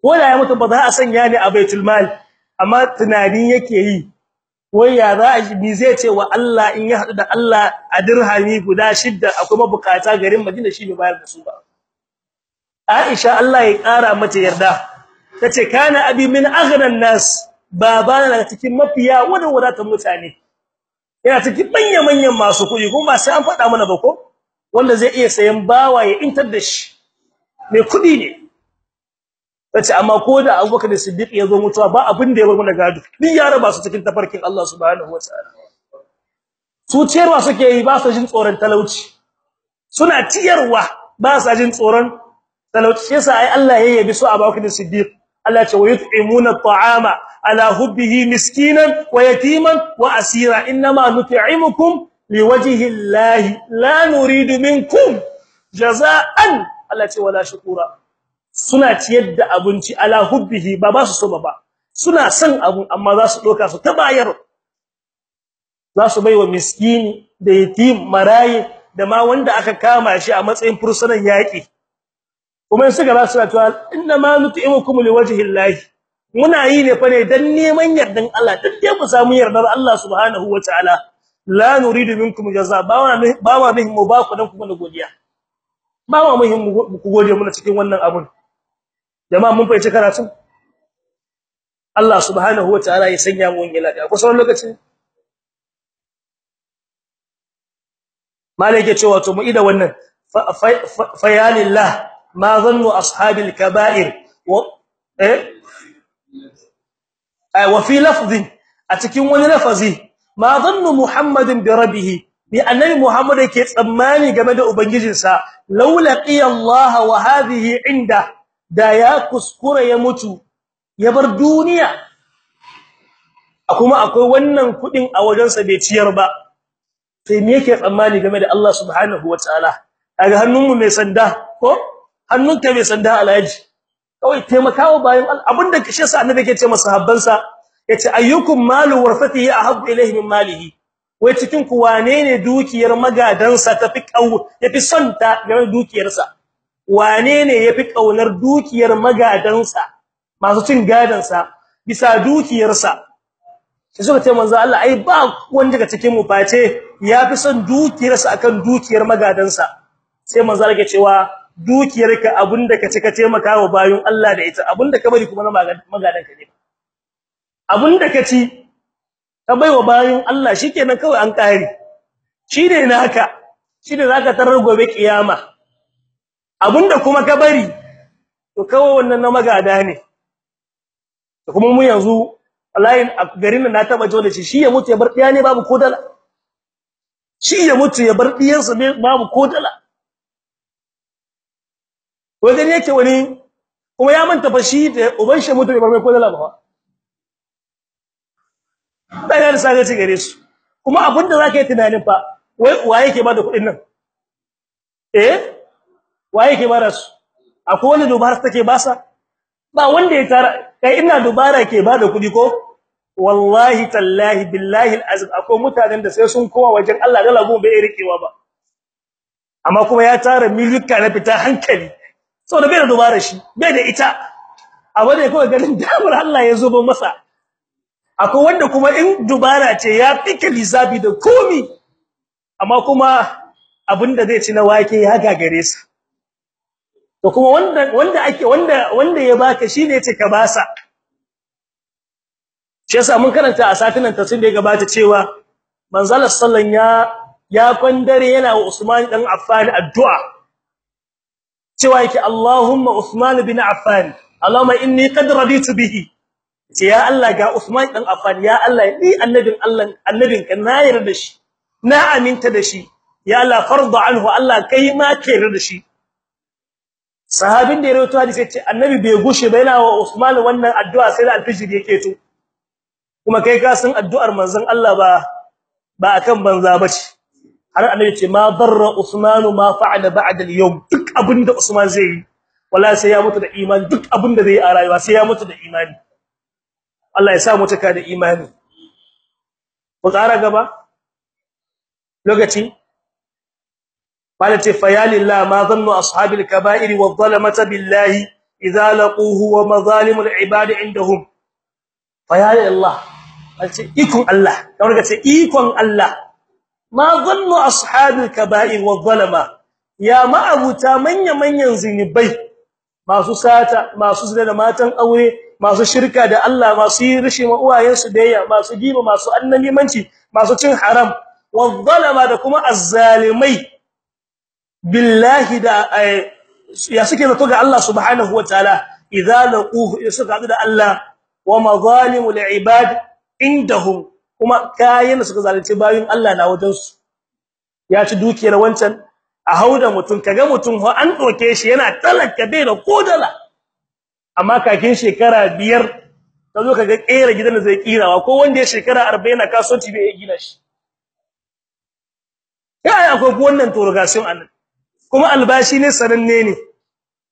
Koda ya mutu ba za a sanya ne a baitul mal. Amma tunani yake yi wai ya za a bi zai ce wa Allah in ya hadu da Allah a dirhami guda shidda akwai mabukata garin Madina shi bai bayar da su ba? Aisha Allah ya kara mata yarda tace kana abi min aghnan nas. Babana daga cikin mafiya wadan wadatan mutane. Yana cikin manyan manyan masu kuɗi kuma sai an faɗa mana ba ko? Wanda zai iya sayan bawa ya intar da shi. Mai kuɗi ne. Tace amma ko da Abubakar Siddiq ya zo mutuwa ba abin da ya bar mana gado. Duk ya raba su cikin tafarkin Allah subhanahu wataala su ciyarwa suke yi ba su jin tsoron talauci. Suna ciyarwa ba su jin tsoron talauci. Yasa ai Allah ya yabi su Abubakar Siddiq. Allah ce wayut'imuna at'ama ala hubbihi miskinan wa yatiman wa asira. Inma nut'imukum liwajhi llahi la nuridu minkum jazaan. Allah ce wala shukura. Suna ciyar da abinci ala hubbihi ba ba su so ba suna son abun amma za su doka su tabayar. Za su baiwa miskini da yatim marayi da ma wanda aka kama shi a matsayin fursunan yaki kuma suka ba su cewa inna ma nuti'imukum liwajhi llahi muna yi ne fa ne dan neman yardan Allah. Dan dai mu samu yardar Allah subhanahu wataala la nuridu minkum jazaa. Ba wa ba wa bihim ba ku dan kuma godiya. Ba ma muhim ku gode muna cikin wannan abun. Jama'a mun fahimci karatun? Allah subhanahu wataala ya sanya mu yin lafiya. Ko sauran lokacin malaka cewa to mu ida wannan. Fayalillah ma zannu ashabil kaba'ir. Wa eh? Wa fi lafdhin a cikin wani lafazi ma zannu muhammadin bi rabbih bi annabi muhammad yake tsammani game da ubangijinsa. Laula qiyallaha wa hadhihi inda. Da ya kuskura ya mutu ya bar duniya kuma akwai wannan kuɗin a wajensa bai ciyar ba. Sai me yake tsammani game da Allah subhanahu wataala kaga hannunmu mai sanda ko? Hannunka mai sanda alaji kawai taimakawa bayan abin da kashe sa annabi yake ce masa habbansa ya ce ayyukum malu warfatihi ahabbu ilayhi min malihi. Wai cikin ku wane ne dukiyar magadansa tafi kau yafi son ta game dukiyarsa? Wane ne yafi ƙaunar dukiyar magadansa masu cin gadansa bisa dukiyarsa? Sai suka ce manzo Allah ai ba wanda daga cikin mu face yafi son dukiyarsa akan dukiyar magadansa. Sai manzo Allah ya cewa dukiyarka abin da ka ci ka taimaka wa bayun Allah da ita abin da ka bari kuma na magadanka ne. Abinda ka ci ka baiwa bayun Allah shikenan kawai an kare shine naka shine zaka tarar gobe kiyama. Abin da kuma ka bari to kawai wannan na magada ne. Kuma mu yanzu wallahi garin nan na taba jole shi shi ya mutu ya bar diya ne babu kodala shi ya mutu ya bar diyansa babu kodala wajen yake wani kuma ya manta fa shi da uban shi mutu ya bar mai kodala ba ba da sai ci gare su. Kuma abin da zaka yi tunanin fa wai waye yake ba da kuɗin nan? Eh? Waye yake ba da su? Akwai wani dubara take basa ba wanda ya tara. Kai ina dubara ke ba da kuɗi ko? Wallahi tallahi billahi alazim akwai mutanen da sai sun kowa wajen Allah da lagun bai rikewa ba. Amma kuma ya tara miliyuka na fita hankali. Saboda bai da dubara shi bai da ita. Abu ne kawai ganin damar Allah ya zo ba masa. Akwai wanda kuma in dubara ce ya fike lizabi da komi. Amma kuma abin da zai ci na wake ya gagare sa. To kuma wanda wanda ake wanda wanda ya baka shine ya ce ka basa. Shi yasa mun karanta a satinan tafsir da ya gabata cewa manzalar sallan ya ya kwandare yana wa Usman dan Affan addu'a. Cewa yake Allahumma Usman bin Affan Allahumma inni qad raditu bihi. Ce ya Allah ga Usman dan Affan ya Allah ni annabin Allah annabin ka na yarda shi na aminta da shi. Ya Allah farda anhu Allah kai ma ke yarda da shi. Sahabin da ya rawaito hadisi ce annabi bai gushe ba yana wa Usman wannan addu'a sai da alfijir yake to kuma kai ka san addu'ar manzon Allah ba ba akan banza bace har annabi ce ma darra Usman ma fa'ala ba'da al-yawm. Duk abin da Usman zai yi wallahi sai ya mutu da imani. Duk abin da zai yi a rayuwa sai ya mutu da imani. Allah ya sa mu taka da imani. Ku tsara gaba. Lokaci? Malati fayalillah ma dhannu ashabil kaba'ir wa dhalamata billahi idza laquhu wa mazalimul ibad indahum fayalillah alce ikon Allah kawai kace ikon Allah ma dhannu ashabil kaba'ir wa dhalama ya ma'abuta manya manyan zinubai masu sata masu zina da matan aure masu shirka da Allah masu yi rishi ma uwayensu da masu giba masu annabimanci masu cin haram wadhalama da kuma azzalimai billahi da ya suke zato ga Allah subhanahu wataala idza laquhu suka da Allah wa mazalimul ibad indahum kuma kayan suka zalunci bayin Allah na wajen su ya ci dukiyar wancan a hauda mutun kaga mutun ho an doke shi yana talaka bai da kodala amma kakin shekara biyar kazo kaga kera gidan da zai kirawa ko wanda ya shekara 40 na kasuwanci bai gina shi. Kai akwai wannan torogation annan. Kuma albashi ne sananne ne.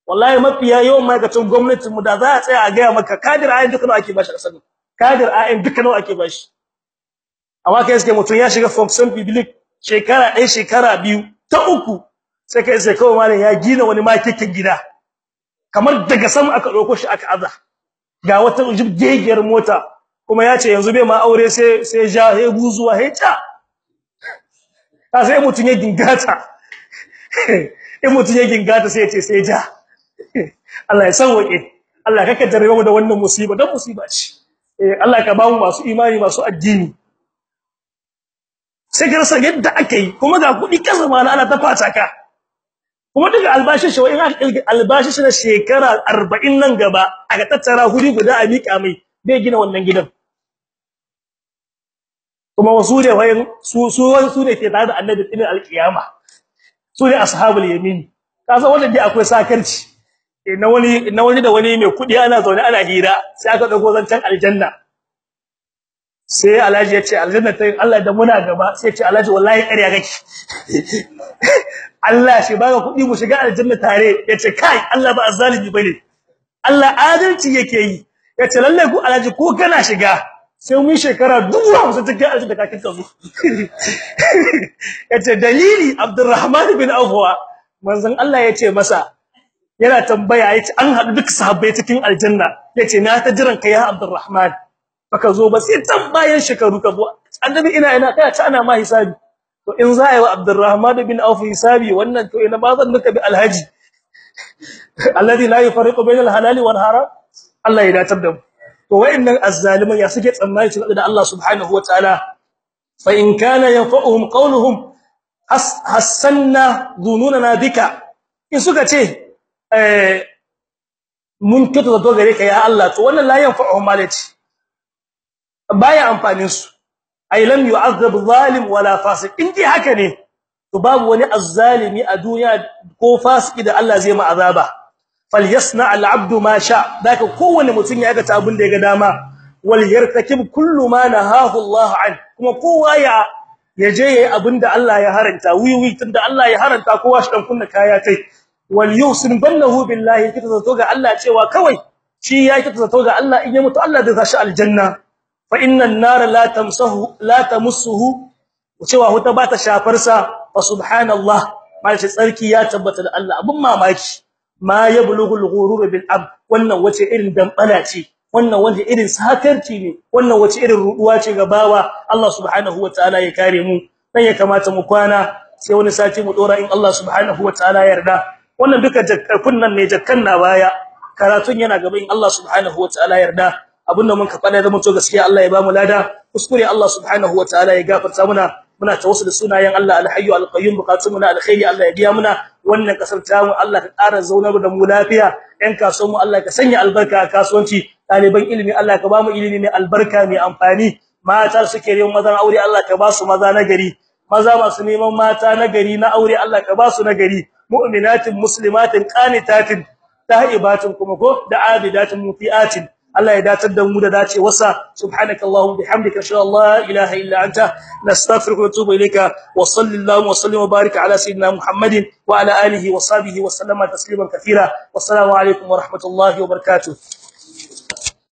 Wallahi mafiya yawan ma'aikatan gwamnati mu da za a tsaya a ga maka kadir ayin duka nawa ake bashi ƙasar kadir ayin duka nawa ake bashi? Amma kai sai mutun ya shiga function public shekara ɗaya shekara biyu ta uku sai kai sai kawai malam ya gina wani makikin gida. Kamar daga sama aka ɗauko shi aka aza. Ga wata jibgegiyar mota kuma ya ce yanzu bai ma aure sai sai ja he buzuwa he ta sai mutun ya dingata in mutun ya gingata sai ya ce sai ja. Allah ya sauke Allah kaka jarrabe mu da wannan musiba. Dan musiba ce. Eh Allah ka ba mu masu imani masu addini. Sai ka rasa yadda akai kuma ga kuɗi kasa ma ana ta fata ka. Kuma daga albashi shi wai albashi shi na shekara 40 nan gaba aka tattara hudi guda a mika mai bai gina wannan gidan. Kuma wasu ne wayan su su su ne ke tare da annabi din alkiyama su ne ashabul yamin. Kaza wannan dai akwai sakarci. Na wani na wani da wani mai kuɗi ana zaune ana hira sai aka ɗauko zancan aljanna. Sai alhaji ya ce aljanna ta Allah da muna gaba. Sai ya ce alhaji wallahi ƙarya kake. Allah shi baka kuɗi mu shiga aljanna tare. Yace kai Allah ba azzalimi ba ne. Allah adalci yake yi. Yace lalle ku alhaji ko kana shiga. Sai mun shekara dubu hamsin cikin aljanna kakin ka zo. Yace dalili Abdurrahman bin Awfa manzon Allah ya ce masa yana tambaya ya ce an hadu duk sahabbai cikin aljanna. Yace na ta jiran kai ya Abdurrahman. Baka zo ba sai tambayan shekaru ka zo. Annabi ina ina kai ta ana ma hisabi. To in za a yi wa Abdurrahman bin Auf hisabi wannan to ina ba zan nuka bi alhaji. Alladhi la yufariqu bainal halali wal haram. Allah ya datar da mu. To wayannan azzaliman ya suke tsammani su da Allah subhanahu wataala? Fa in kana yanfa'uhum qawluhum hassanna dhununana bika. In suka ce eh mun kito da gare ka ya Allah to wannan la yanfa'uhum malati baya amfanin su ay lam yu'adhab zalim wala fasiq. Indai haka ne to babu wani azzalimi a duniya ko fasiki da Allah zai ma azaba. Falyasna al'abdu ma sha. Daka kowanne mutun ya ga abin da ya ga dama wal yartakib kullu ma nahahu Allah an. Kuma kowa ya ya je yayi abin da Allah ya haranta wiwi tunda Allah ya haranta kowa shi dan kunna kaya tai. Wal yusin bannahu billahi kita zato ga Allah cewa kawai shi ya kita zato ga Allah in ya mutu Allah zai sashi aljanna. Fa innan nar la tamsahu la tamassuhu cewa huta ba ta shafar sa fa subhanallah. Mai tsarki ya tabbata da Allah abun mamaki. Ma yablughu al-ghurur bil ab. Wannan wace irin dambala ce? Wannan wace irin sakarci ne? Wannan wace irin ruduwa ce ga bawa? Allah subhanahu wataala ya kare mu. Dan ya kamata mu kwana sai wani sati mu dora in Allah subhanahu wataala ya yarda. Wannan duka jakkun nan ne jakkan na baya. Karatun yana gaba in Allah subhanahu wataala ya yarda. Abinda mun ka fada da mun to gaskiya Allah ya ba mu lada. Kuskure Allah subhanahu wataala ya gafarta muna. Muna tawassul sunayen Allah al-hayyu al-qayyum bukatun muna alkhairi Allah ya biya muna. Wannan ƙasar ta mu Allah ka ƙara zaunar da mu lafiya. Ɗan kasuwan mu Allah ka sanya albarka a kasuwanci. Ɗaliban ilimi Allah ka ba mu ilimi mai albarka mai amfani. Mata suke neman mazan aure Allah ka ba su maza na gari. Maza masu neman mata na gari na aure Allah ka ba su na gari. Mu'minatin muslimatin qanitatin ta'ibatin kuma ko da abidatin mufiatin. Allah ya datar da mu da dace wasa subhanakallahumma bihamdika insha Allah ilaha illa anta nastaghfiruka wa natubu ilayka. Wa sallallahu wa sallim wa barik ala sayyidina Muhammadin wa ala alihi wa sahbihi wa sallama tasliman katira wassalamu alaikum wa rahmatullahi wa barakatuh.